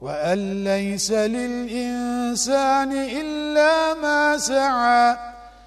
وأن ليس للإنسان إلا ما سعى